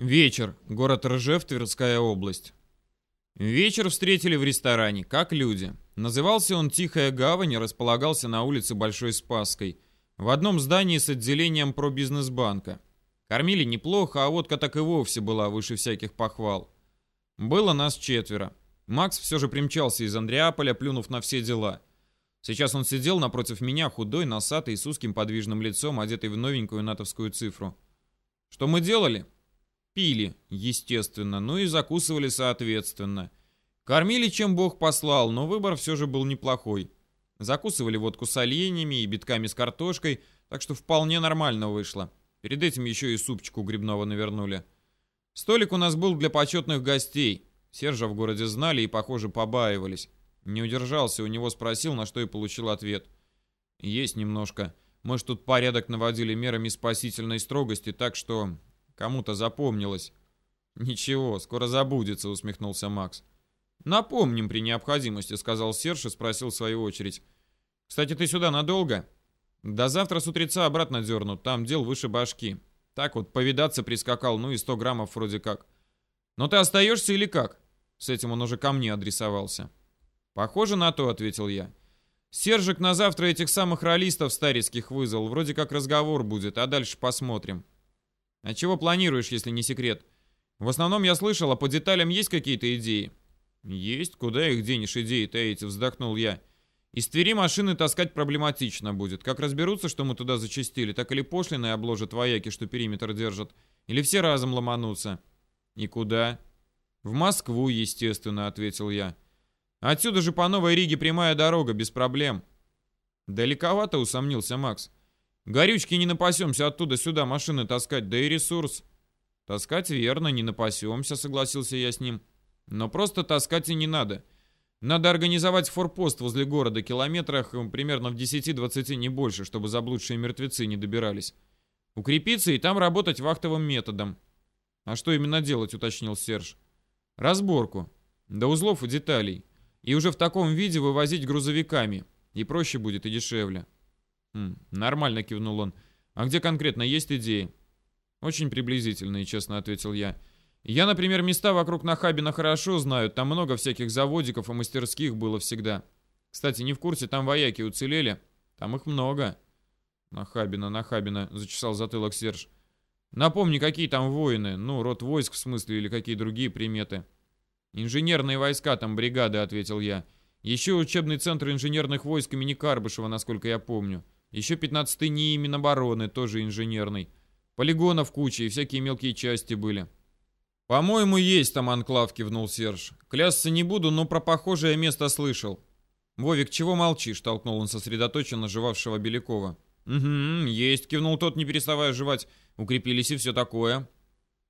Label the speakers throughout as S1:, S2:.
S1: Вечер. Город Ржев, Тверская область. Вечер встретили в ресторане, как люди. Назывался он «Тихая гавань» и располагался на улице Большой Спасской, в одном здании с отделением пробизнесбанка. Кормили неплохо, а водка так и вовсе была выше всяких похвал. Было нас четверо. Макс все же примчался из Андреаполя, плюнув на все дела. Сейчас он сидел напротив меня, худой, носатый, с узким подвижным лицом, одетый в новенькую натовскую цифру. Что мы делали? Пили, естественно, ну и закусывали соответственно. Кормили, чем Бог послал, но выбор все же был неплохой. Закусывали водку с оленями и битками с картошкой, так что вполне нормально вышло. Перед этим еще и супчику грибного навернули. Столик у нас был для почетных гостей. Сержа в городе знали и, похоже, побаивались. Не удержался, у него спросил, на что и получил ответ. Есть немножко. Мы ж тут порядок наводили мерами спасительной строгости, так что Кому-то запомнилось. Ничего, скоро забудется, усмехнулся Макс. Напомним при необходимости, сказал Серж и спросил в свою очередь. Кстати, ты сюда надолго? До завтра с утреца обратно дернут, там дел выше башки. Так вот, повидаться прискакал, ну и 100 граммов вроде как. Но ты остаешься или как? С этим он уже ко мне адресовался. Похоже на то, ответил я. Сержик на завтра этих самых ролистов старицких вызвал. Вроде как разговор будет, а дальше посмотрим. А чего планируешь, если не секрет? В основном я слышал, а по деталям есть какие-то идеи? Есть, куда их денешь, идеи-то эти, вздохнул я. Из Твери машины таскать проблематично будет. Как разберутся, что мы туда зачастили, так или пошлины обложат вояки, что периметр держат, или все разом ломанутся. И куда? В Москву, естественно, ответил я. Отсюда же по Новой Риге прямая дорога, без проблем. Далековато, усомнился Макс. Горючки не напасемся оттуда сюда машины таскать, да и ресурс. Таскать верно, не напасемся, согласился я с ним. Но просто таскать и не надо. Надо организовать форпост возле города, километрах примерно в 10-20 не больше, чтобы заблудшие мертвецы не добирались. Укрепиться и там работать вахтовым методом. А что именно делать, уточнил Серж. Разборку. До узлов и деталей. И уже в таком виде вывозить грузовиками. И проще будет, и дешевле. Хм, нормально кивнул он. А где конкретно есть идеи? Очень приблизительные, честно ответил я. Я, например, места вокруг Нахабина хорошо знаю, там много всяких заводиков и мастерских было всегда. Кстати, не в курсе, там вояки уцелели? Там их много. Нахабина, Нахабина, зачесал затылок Серж. Напомни, какие там воины, ну, род войск в смысле, или какие другие приметы. Инженерные войска там бригады, ответил я. Еще учебный центр инженерных войск имени Карбышева, насколько я помню. Еще 15-й НИИ Минобороны, тоже инженерный. Полигонов куча и всякие мелкие части были. «По-моему, есть там анклав», — кивнул Серж. «Клясться не буду, но про похожее место слышал». «Вовик, чего молчишь?» — толкнул он сосредоточенно жевавшего Белякова. «Угу, есть», — кивнул тот, не переставая жевать. «Укрепились и все такое».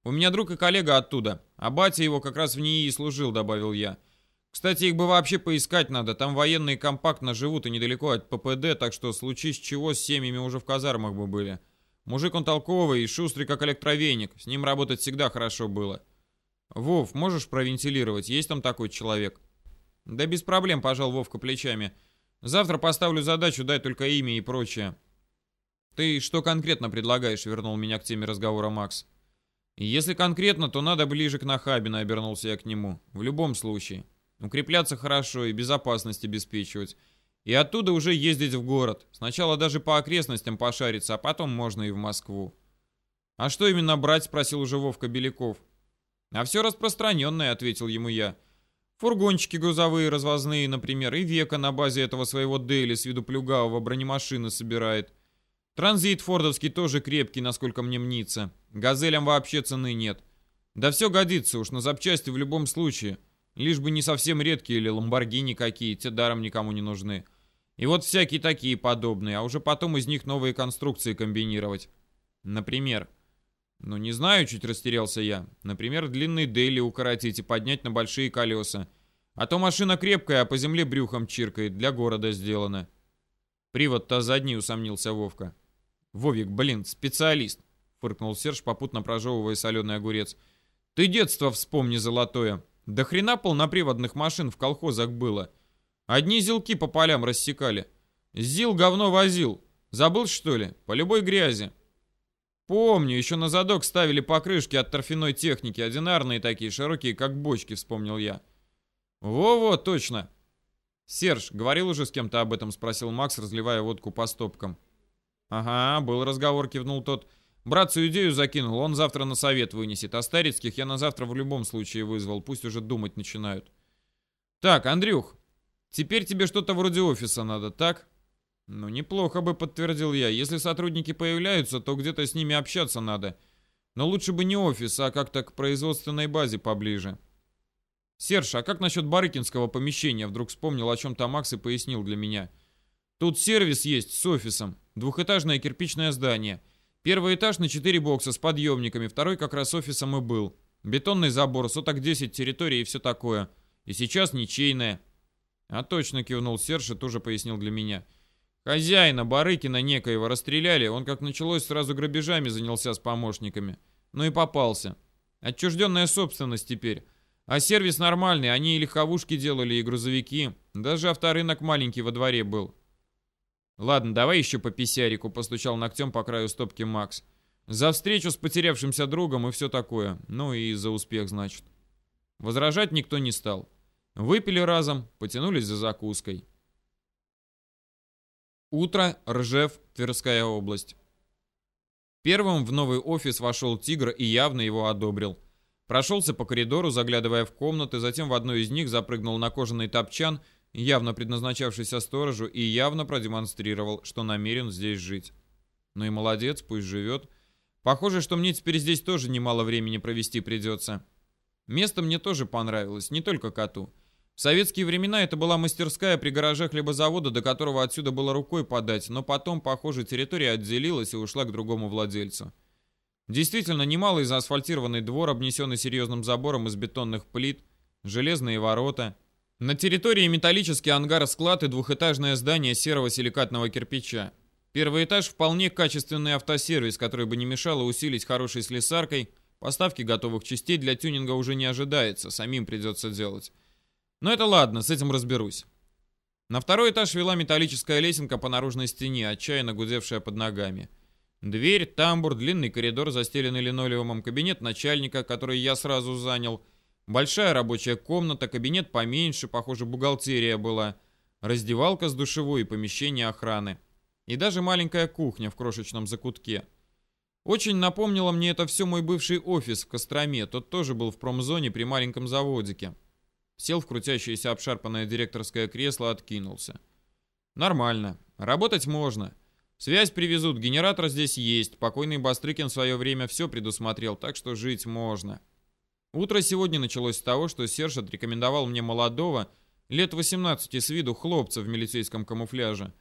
S1: «У меня друг и коллега оттуда, а батя его как раз в НИИ служил», — добавил я. Кстати, их бы вообще поискать надо. Там военные компактно живут и недалеко от ППД, так что случись чего, с семьями уже в казармах бы были. Мужик он толковый и шустрый, как электровеник. С ним работать всегда хорошо было. Вов, можешь провентилировать? Есть там такой человек? Да без проблем, пожал Вовка плечами. Завтра поставлю задачу, дай только имя и прочее. Ты что конкретно предлагаешь? Вернул меня к теме разговора Макс. Если конкретно, то надо ближе к Нахабину, обернулся я к нему. В любом случае. Укрепляться хорошо и безопасность обеспечивать. И оттуда уже ездить в город. Сначала даже по окрестностям пошариться, а потом можно и в Москву. «А что именно брать?» — спросил уже Вовка Беляков. «А все распространенное», — ответил ему я. «Фургончики грузовые, развозные, например, и Века на базе этого своего Дейли с виду плюгавого бронемашины собирает. Транзит фордовский тоже крепкий, насколько мне мнится. Газелям вообще цены нет. Да все годится уж на запчасти в любом случае». Лишь бы не совсем редкие или ламборгини какие, те даром никому не нужны. И вот всякие такие подобные, а уже потом из них новые конструкции комбинировать. Например... Ну, не знаю, чуть растерялся я. Например, длинный дейли укоротить и поднять на большие колеса. А то машина крепкая, а по земле брюхом чиркает, для города сделана. Привод-то задний, усомнился Вовка. Вовик, блин, специалист, фыркнул Серж, попутно прожевывая соленый огурец. Ты детство вспомни золотое. Да хрена полноприводных машин в колхозах было. Одни зилки по полям рассекали. Зил говно возил. Забыл, что ли? По любой грязи. Помню, еще на задок ставили покрышки от торфяной техники, одинарные такие, широкие, как бочки, вспомнил я. Во-во, точно. Серж, говорил уже с кем-то об этом, спросил Макс, разливая водку по стопкам. Ага, был разговор, кивнул тот. Братцу идею закинул, он завтра на совет вынесет, а Старицких я на завтра в любом случае вызвал, пусть уже думать начинают. Так, Андрюх, теперь тебе что-то вроде офиса надо, так? Ну, неплохо бы, подтвердил я. Если сотрудники появляются, то где-то с ними общаться надо. Но лучше бы не офис, а как-то к производственной базе поближе. Серж, а как насчет Барыкинского помещения? Вдруг вспомнил, о чем там Макс и пояснил для меня. Тут сервис есть с офисом. Двухэтажное кирпичное здание. Первый этаж на четыре бокса с подъемниками, второй как раз офисом и был. Бетонный забор, соток 10 территории и все такое. И сейчас ничейное. А точно кивнул Серж и тоже пояснил для меня. — Хозяина Барыкина некоего расстреляли, он как началось сразу грабежами занялся с помощниками. Ну и попался. Отчужденная собственность теперь. А сервис нормальный, они и легковушки делали, и грузовики. Даже авторынок маленький во дворе был. Ладно, давай еще по писярику, постучал ногтем по краю стопки Макс. За встречу с потерявшимся другом и все такое. Ну и за успех, значит. Возражать никто не стал. Выпили разом, потянулись за закуской. Утро, Ржев, Тверская область. Первым в новый офис вошел Тигр и явно его одобрил. Прошелся по коридору, заглядывая в комнаты, затем в одну из них запрыгнул на кожаный топчан, явно предназначавшийся сторожу, и явно продемонстрировал, что намерен здесь жить. Ну и молодец, пусть живет. Похоже, что мне теперь здесь тоже немало времени провести придется. Место мне тоже понравилось, не только коту. В советские времена это была мастерская при гараже хлебозавода, до которого отсюда было рукой подать, но потом, похоже, территория отделилась и ушла к другому владельцу. Действительно, немалый заасфальтированный двор, обнесенный серьезным забором из бетонных плит, железные ворота. На территории металлический ангар-склад и двухэтажное здание серого силикатного кирпича. Первый этаж вполне качественный автосервис, который бы не мешало усилить хорошей слесаркой. Поставки готовых частей для тюнинга уже не ожидается, самим придется делать. Но это ладно, с этим разберусь. На второй этаж вела металлическая лесенка по наружной стене, отчаянно гудевшая под ногами. Дверь, тамбур, длинный коридор, застеленный линолеумом, кабинет начальника, который я сразу занял, большая рабочая комната, кабинет поменьше, похоже, бухгалтерия была, раздевалка с душевой и помещение охраны. И даже маленькая кухня в крошечном закутке. Очень напомнило мне это все мой бывший офис в Костроме, тот тоже был в промзоне при маленьком заводике. Сел в крутящееся обшарпанное директорское кресло, откинулся. Нормально. Работать можно. Связь привезут, генератор здесь есть. Покойный Бастрыкин в свое время все предусмотрел, так что жить можно. Утро сегодня началось с того, что Серж отрекомендовал мне молодого, лет 18 с виду хлопца в милицейском камуфляже.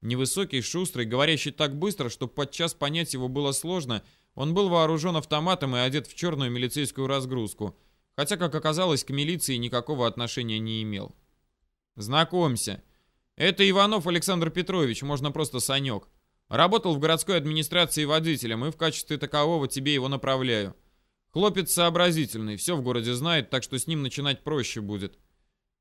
S1: Невысокий, шустрый, говорящий так быстро, что подчас понять его было сложно, он был вооружен автоматом и одет в черную милицейскую разгрузку – хотя, как оказалось, к милиции никакого отношения не имел. «Знакомься. Это Иванов Александр Петрович, можно просто Санек. Работал в городской администрации водителем, и в качестве такового тебе его направляю. Хлопец сообразительный, все в городе знает, так что с ним начинать проще будет.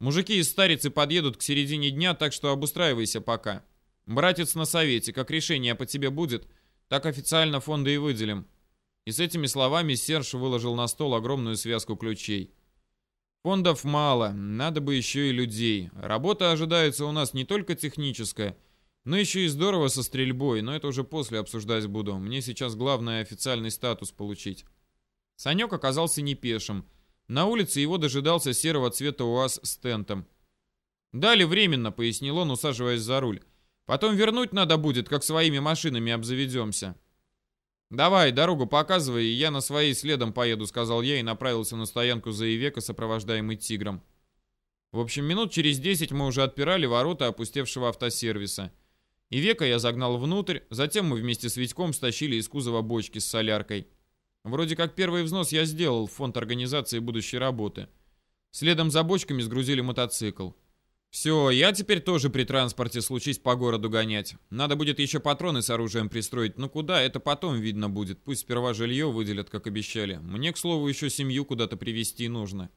S1: Мужики из Старицы подъедут к середине дня, так что обустраивайся пока. Братец на совете, как решение по тебе будет, так официально фонды и выделим. И с этими словами Серж выложил на стол огромную связку ключей. Фондов мало, надо бы еще и людей. Работа ожидается у нас не только техническая, но еще и здорово со стрельбой, но это уже после обсуждать буду. Мне сейчас главное официальный статус получить. Санек оказался не пешим. На улице его дожидался серого цвета УАЗ с тентом. «Дали временно», — пояснил он, усаживаясь за руль. «Потом вернуть надо будет, как своими машинами обзаведемся». «Давай, дорогу показывай, я на своей следом поеду», — сказал я и направился на стоянку за Ивека, сопровождаемый тигром. В общем, минут через десять мы уже отпирали ворота опустевшего автосервиса. Ивека я загнал внутрь, затем мы вместе с Витьком стащили из кузова бочки с соляркой. Вроде как первый взнос я сделал в фонд организации будущей работы. Следом за бочками сгрузили мотоцикл. Все, я теперь тоже при транспорте случись по городу гонять. Надо будет еще патроны с оружием пристроить. Но куда, это потом видно будет. Пусть сперва жилье выделят, как обещали. Мне, к слову, еще семью куда-то привезти нужно.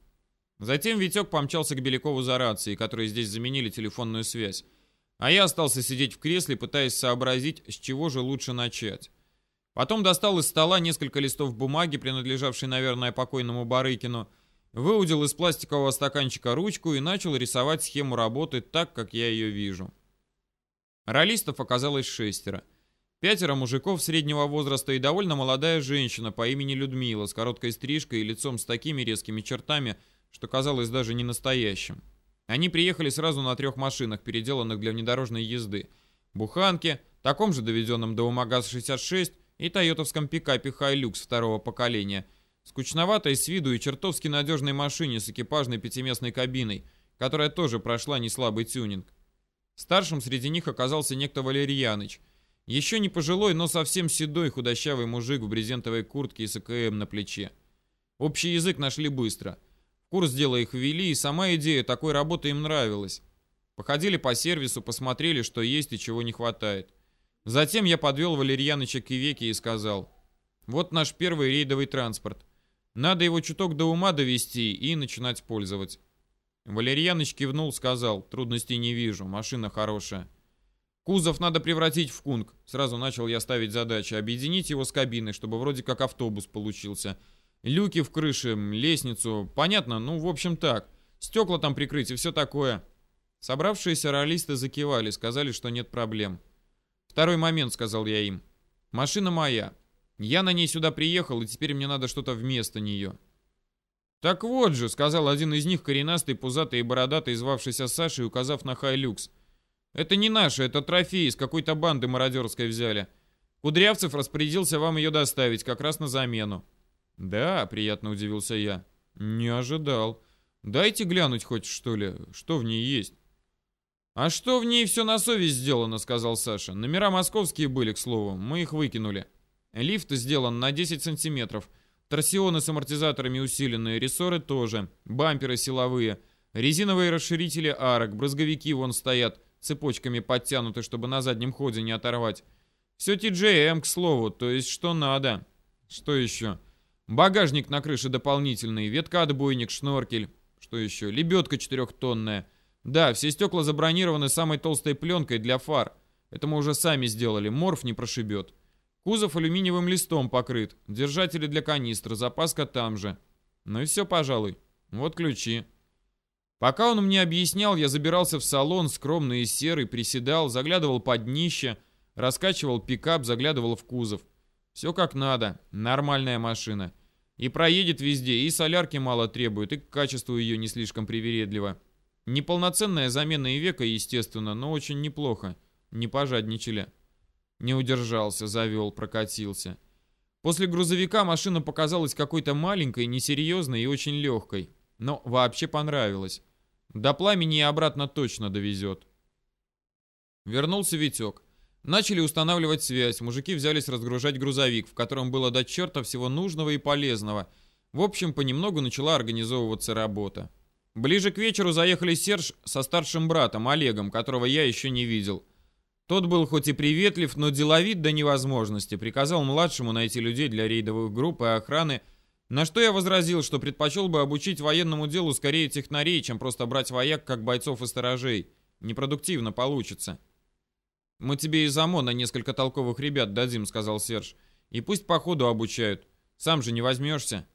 S1: Затем Витек помчался к Белякову за рацией, которые здесь заменили телефонную связь. А я остался сидеть в кресле, пытаясь сообразить, с чего же лучше начать. Потом достал из стола несколько листов бумаги, принадлежавшей, наверное, покойному Барыкину, выудил из пластикового стаканчика ручку и начал рисовать схему работы так, как я ее вижу. Ролистов оказалось шестеро. Пятеро мужиков среднего возраста и довольно молодая женщина по имени Людмила с короткой стрижкой и лицом с такими резкими чертами, что казалось даже не настоящим. Они приехали сразу на трех машинах, переделанных для внедорожной езды. Буханке, таком же доведенном до УМАГАЗ-66 и тойотовском пикапе «Хайлюкс» второго поколения, скучноватой с виду и чертовски надежной машине с экипажной пятиместной кабиной, которая тоже прошла неслабый тюнинг. Старшим среди них оказался некто Валерьяныч, еще не пожилой, но совсем седой худощавый мужик в брезентовой куртке и с АКМ на плече. Общий язык нашли быстро. В курс дела их ввели, и сама идея такой работы им нравилась. Походили по сервису, посмотрели, что есть и чего не хватает. Затем я подвел Валерьяныча к Ивеке и сказал, вот наш первый рейдовый транспорт. Надо его чуток до ума довести и начинать пользовать. Валерьяныч кивнул, сказал, трудностей не вижу, машина хорошая. Кузов надо превратить в кунг. Сразу начал я ставить задачи. Объединить его с кабиной, чтобы вроде как автобус получился. Люки в крыше, лестницу. Понятно? Ну, в общем, так. Стекла там прикрыть и все такое. Собравшиеся ролисты закивали, сказали, что нет проблем. Второй момент, сказал я им. Машина моя. Я на ней сюда приехал, и теперь мне надо что-то вместо нее. «Так вот же», — сказал один из них, коренастый, пузатый и бородатый, звавшийся Сашей, указав на Хайлюкс. Это не наша, это трофей из какой-то банды мародерской взяли. Кудрявцев распорядился вам ее доставить, как раз на замену. Да, приятно удивился я. Не ожидал. Дайте глянуть хоть, что ли, что в ней есть. А что в ней все на совесть сделано, сказал Саша. Номера московские были, к слову, мы их выкинули. Лифт сделан на 10 сантиметров. Торсионы с амортизаторами усиленные, рессоры тоже, бамперы силовые, резиновые расширители арок, брызговики вон стоят, цепочками подтянуты, чтобы на заднем ходе не оторвать. Все TJM, к слову, то есть что надо. Что еще? Багажник на крыше дополнительный, ветка-отбойник, шноркель. Что еще? Лебедка четырехтонная. Да, все стекла забронированы самой толстой пленкой для фар. Это мы уже сами сделали, морф не прошибет. Кузов алюминиевым листом покрыт, держатели для канистр, запаска там же. Ну и все, пожалуй. Вот ключи. Пока он мне объяснял, я забирался в салон, скромный и серый, приседал, заглядывал под днище, раскачивал пикап, заглядывал в кузов. Все как надо, нормальная машина. И проедет везде, и солярки мало требует, и к качеству ее не слишком привередливо. Неполноценная замена и века, естественно, но очень неплохо. Не пожадничали. Не удержался, завел, прокатился. После грузовика машина показалась какой-то маленькой, несерьезной и очень легкой. Но вообще понравилась. До пламени и обратно точно довезет. Вернулся Витек. Начали устанавливать связь. Мужики взялись разгружать грузовик, в котором было до черта всего нужного и полезного. В общем, понемногу начала организовываться работа. Ближе к вечеру заехали Серж со старшим братом Олегом, которого я еще не видел. Тот был хоть и приветлив, но деловит до невозможности. Приказал младшему найти людей для рейдовых групп и охраны, на что я возразил, что предпочел бы обучить военному делу скорее технарей, чем просто брать вояк как бойцов и сторожей. Непродуктивно получится. «Мы тебе из ОМОНа несколько толковых ребят дадим», — сказал Серж. «И пусть по ходу обучают. Сам же не возьмешься».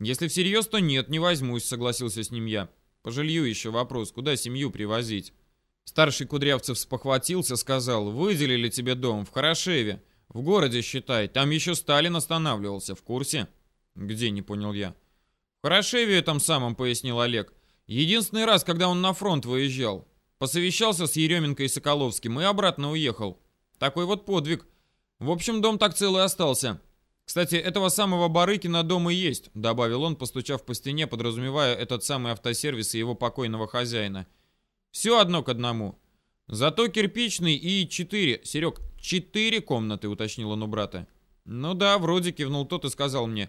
S1: «Если всерьез, то нет, не возьмусь», — согласился с ним я. «Пожалью еще вопрос, куда семью привозить?» Старший Кудрявцев спохватился, сказал, «Выделили тебе дом в Хорошеве. В городе, считай. Там еще Сталин останавливался, в курсе?» «Где?» — не понял я. «В Хорошеве там самом», — пояснил Олег. «Единственный раз, когда он на фронт выезжал. Посовещался с Еременко и Соколовским и обратно уехал. Такой вот подвиг. В общем, дом так целый остался. Кстати, этого самого Барыкина дом и есть», — добавил он, постучав по стене, подразумевая этот самый автосервис и его покойного хозяина. «Все одно к одному. Зато кирпичный и четыре. Серег, четыре комнаты», — уточнил он у брата. «Ну да, вроде кивнул тот и сказал мне.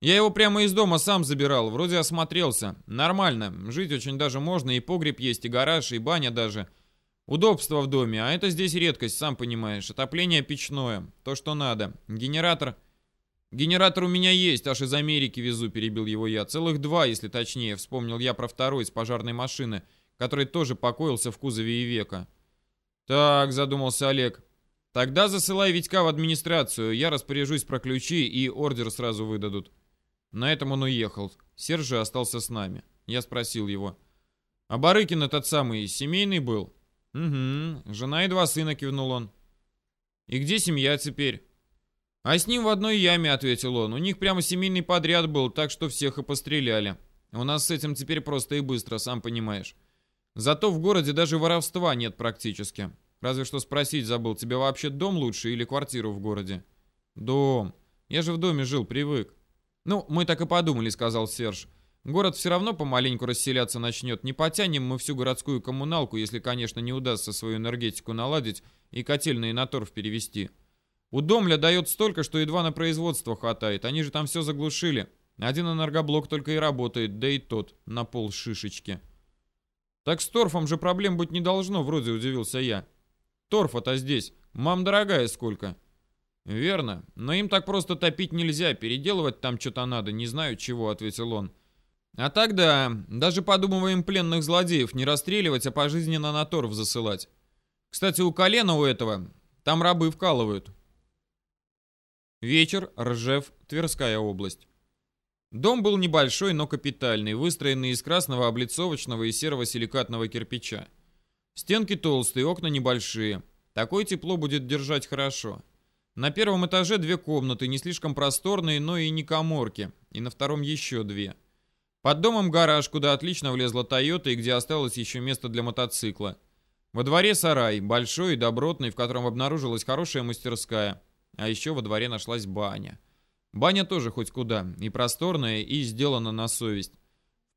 S1: Я его прямо из дома сам забирал, вроде осмотрелся. Нормально, жить очень даже можно, и погреб есть, и гараж, и баня даже. Удобство в доме, а это здесь редкость, сам понимаешь. Отопление печное, то, что надо. Генератор... Генератор у меня есть, аж из Америки везу, перебил его я. Целых два, если точнее, вспомнил я про второй из пожарной машины, который тоже покоился в кузове и. Так, задумался Олег. Тогда засылай Витька в администрацию, я распоряжусь про ключи и ордер сразу выдадут. На этом он уехал. Серж же остался с нами. Я спросил его. А Барыкин этот самый семейный был? Угу, жена и два сына, кивнул он. И где семья теперь? А с ним в одной яме, ответил он. У них прямо семейный подряд был, так что всех и постреляли. У нас с этим теперь просто и быстро, сам понимаешь. Зато в городе даже воровства нет практически. Разве что спросить забыл, тебе вообще дом лучше или квартиру в городе? Дом. Я же в доме жил, привык. Ну, мы так и подумали, сказал Серж. Город все равно помаленьку расселяться начнет. Не потянем мы всю городскую коммуналку, если, конечно, не удастся свою энергетику наладить и котельные на торф перевести. У Домля дает столько, что едва на производство хватает. Они же там все заглушили. Один энергоблок только и работает, да и тот на пол шишечки. Так с торфом же проблем быть не должно, вроде удивился я. Торфа-то здесь. Мам, дорогая, сколько? Верно. Но им так просто топить нельзя. Переделывать там что-то надо. Не знаю чего, ответил он. А тогда даже подумываем пленных злодеев не расстреливать, а пожизненно на торф засылать. Кстати, у колена у этого там рабы вкалывают. Вечер, Ржев, Тверская область. Дом был небольшой, но капитальный, выстроенный из красного облицовочного и серого силикатного кирпича. Стенки толстые, окна небольшие. Такое тепло будет держать хорошо. На первом этаже две комнаты, не слишком просторные, но и не коморки. И на втором еще две. Под домом гараж, куда отлично влезла Тойота и где осталось еще место для мотоцикла. Во дворе сарай, большой и добротный, в котором обнаружилась хорошая мастерская. А еще во дворе нашлась баня. Баня тоже хоть куда, и просторная, и сделана на совесть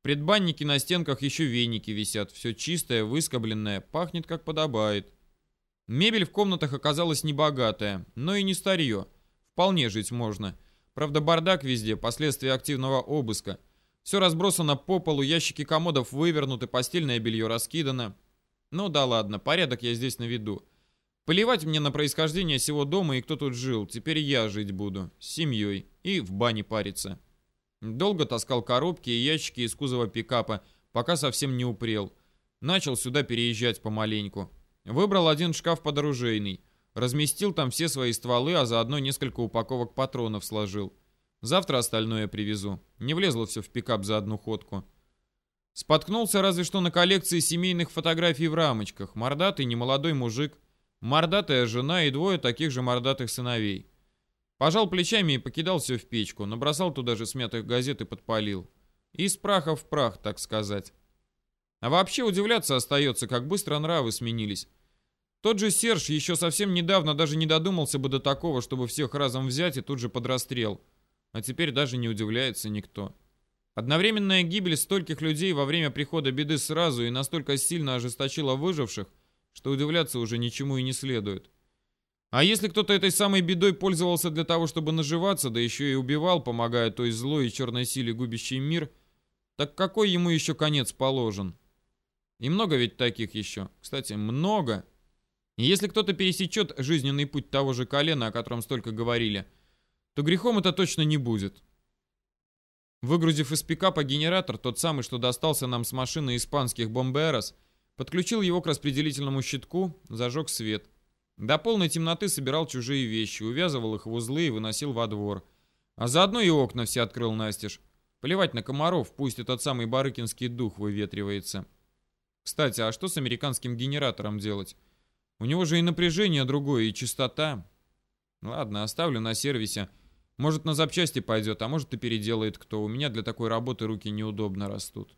S1: предбаннике на стенках еще веники висят. Все чистое, выскобленное, пахнет как подобает. Мебель в комнатах оказалась небогатая, но и не старье. Вполне жить можно. Правда, бардак везде, последствия активного обыска. Все разбросано по полу, ящики комодов вывернуты, постельное белье раскидано. Ну да ладно, порядок я здесь на виду. Плевать мне на происхождение всего дома и кто тут жил. Теперь я жить буду. С семьей. И в бане париться. Долго таскал коробки и ящики из кузова пикапа, пока совсем не упрел. Начал сюда переезжать помаленьку. Выбрал один шкаф подоружейный. Разместил там все свои стволы, а заодно несколько упаковок патронов сложил. Завтра остальное привезу. Не влезло все в пикап за одну ходку. Споткнулся разве что на коллекции семейных фотографий в рамочках. Мордатый немолодой мужик, мордатая жена и двое таких же мордатых сыновей. Пожал плечами и покидал все в печку, набросал туда же смятых газет и подпалил. Из праха в прах, так сказать. А вообще удивляться остается, как быстро нравы сменились. Тот же Серж еще совсем недавно даже не додумался бы до такого, чтобы всех разом взять и тут же под расстрел. А теперь даже не удивляется никто. Одновременная гибель стольких людей во время прихода беды сразу и настолько сильно ожесточила выживших, что удивляться уже ничему и не следует. А если кто-то этой самой бедой пользовался для того, чтобы наживаться, да еще и убивал, помогая той злой и черной силе, губящей мир, так какой ему еще конец положен? И много ведь таких еще. Кстати, много. И если кто-то пересечет жизненный путь того же колена, о котором столько говорили, то грехом это точно не будет. Выгрузив из пикапа генератор, тот самый, что достался нам с машины испанских бомберос, подключил его к распределительному щитку, зажег свет – до полной темноты собирал чужие вещи, увязывал их в узлы и выносил во двор. А заодно и окна все открыл настежь. Плевать на комаров, пусть этот самый барыкинский дух выветривается. Кстати, а что с американским генератором делать? У него же и напряжение другое, и частота. Ладно, оставлю на сервисе. Может, на запчасти пойдет, а может и переделает кто. У меня для такой работы руки неудобно растут.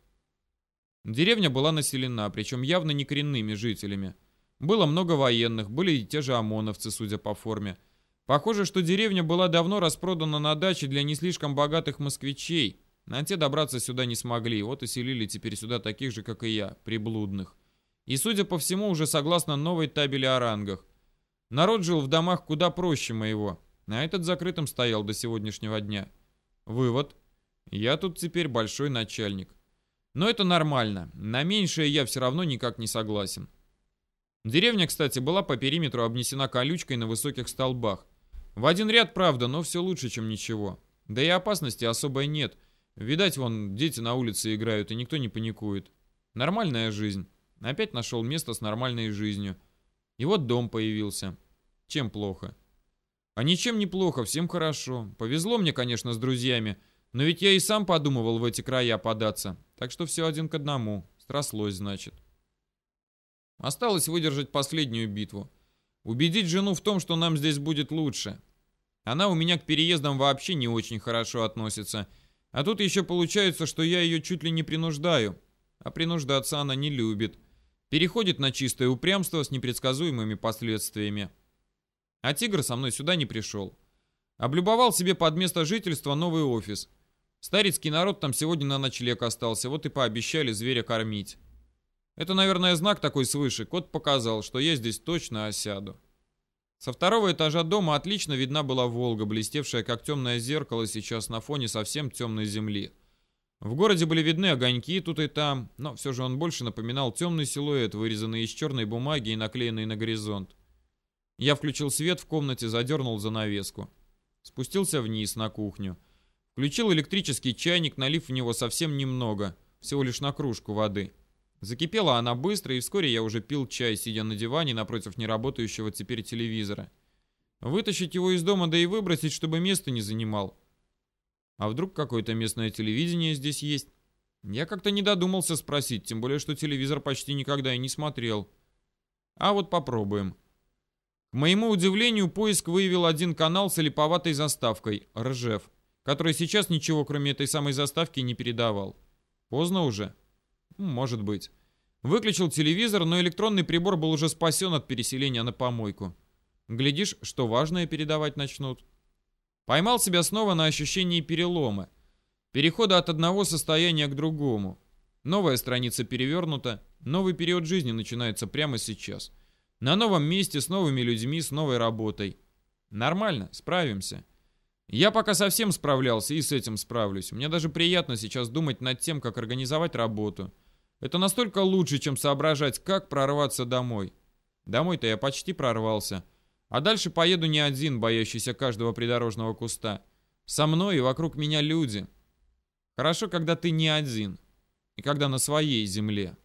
S1: Деревня была населена, причем явно не коренными жителями. Было много военных, были и те же ОМОНовцы, судя по форме. Похоже, что деревня была давно распродана на даче для не слишком богатых москвичей. На те добраться сюда не смогли, вот и селили теперь сюда таких же, как и я, приблудных. И, судя по всему, уже согласно новой табели о рангах. Народ жил в домах куда проще моего, а этот закрытым стоял до сегодняшнего дня. Вывод. Я тут теперь большой начальник. Но это нормально, на меньшее я все равно никак не согласен. Деревня, кстати, была по периметру обнесена колючкой на высоких столбах. В один ряд, правда, но все лучше, чем ничего. Да и опасности особой нет. Видать, вон, дети на улице играют, и никто не паникует. Нормальная жизнь. Опять нашел место с нормальной жизнью. И вот дом появился. Чем плохо? А ничем не плохо, всем хорошо. Повезло мне, конечно, с друзьями, но ведь я и сам подумывал в эти края податься. Так что все один к одному. Срослось, значит. Осталось выдержать последнюю битву. Убедить жену в том, что нам здесь будет лучше. Она у меня к переездам вообще не очень хорошо относится. А тут еще получается, что я ее чуть ли не принуждаю. А принуждаться она не любит. Переходит на чистое упрямство с непредсказуемыми последствиями. А тигр со мной сюда не пришел. Облюбовал себе под место жительства новый офис. Старицкий народ там сегодня на ночлег остался, вот и пообещали зверя кормить. Это, наверное, знак такой свыше. Кот показал, что я здесь точно осяду. Со второго этажа дома отлично видна была Волга, блестевшая как темное зеркало сейчас на фоне совсем темной земли. В городе были видны огоньки тут и там, но все же он больше напоминал темный силуэт, вырезанный из черной бумаги и наклеенный на горизонт. Я включил свет в комнате, задернул занавеску. Спустился вниз на кухню. Включил электрический чайник, налив в него совсем немного, всего лишь на кружку воды. Закипела она быстро, и вскоре я уже пил чай, сидя на диване напротив неработающего теперь телевизора. Вытащить его из дома, да и выбросить, чтобы место не занимал. А вдруг какое-то местное телевидение здесь есть? Я как-то не додумался спросить, тем более, что телевизор почти никогда и не смотрел. А вот попробуем. К моему удивлению, поиск выявил один канал с липоватой заставкой – Ржев, который сейчас ничего кроме этой самой заставки не передавал. Поздно уже? Может быть. Выключил телевизор, но электронный прибор был уже спасен от переселения на помойку. Глядишь, что важное передавать начнут. Поймал себя снова на ощущении перелома. Перехода от одного состояния к другому. Новая страница перевернута, новый период жизни начинается прямо сейчас. На новом месте, с новыми людьми, с новой работой. Нормально, справимся. Я пока совсем справлялся и с этим справлюсь. Мне даже приятно сейчас думать над тем, как организовать работу. Это настолько лучше, чем соображать, как прорваться домой. Домой-то я почти прорвался. А дальше поеду не один, боящийся каждого придорожного куста. Со мной и вокруг меня люди. Хорошо, когда ты не один. И когда на своей земле.